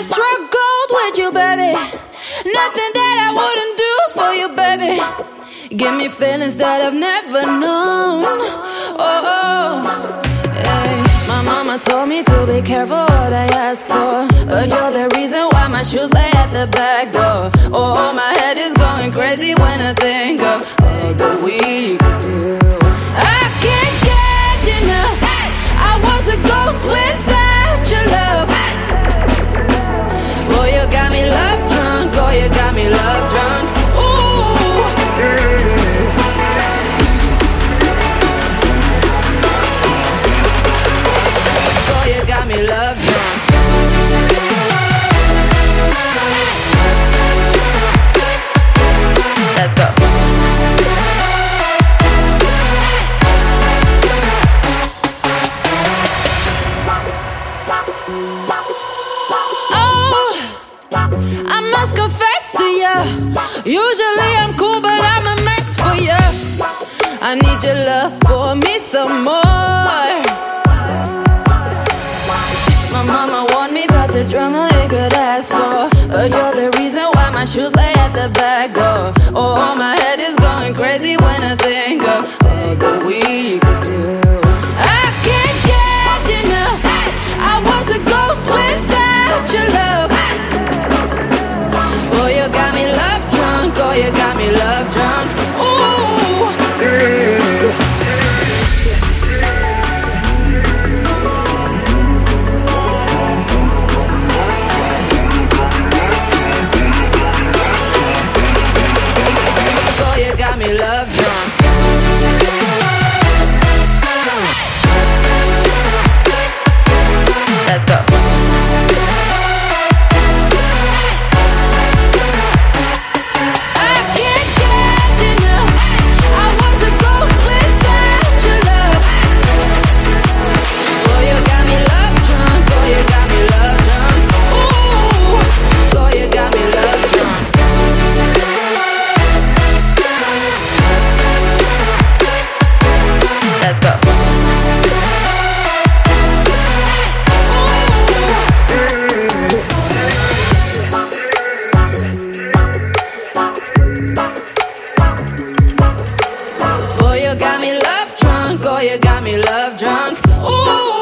struggled with you, baby. Nothing that I wouldn't do for you, baby. Give me feelings that I've never known. Oh, oh. Hey. My mama told me to be careful what I ask for. But you're the reason why my shoes lay at the back door. Oh, oh my head is going crazy when I think of all that we could do. Love drunk. Let's go. Oh, I must confess to you. Usually I'm cool, but I'm a mess for you. I need your love for me some more. The drama it could ask for. But you're the reason why my shoes lay at the back door. Oh, my head is going crazy when I think of all that we could do. I can't get enough. I was a ghost without your love. Oh, you got me love drunk. Oh, you got me love drunk. me love drunk. you got me love drunk. Ooh.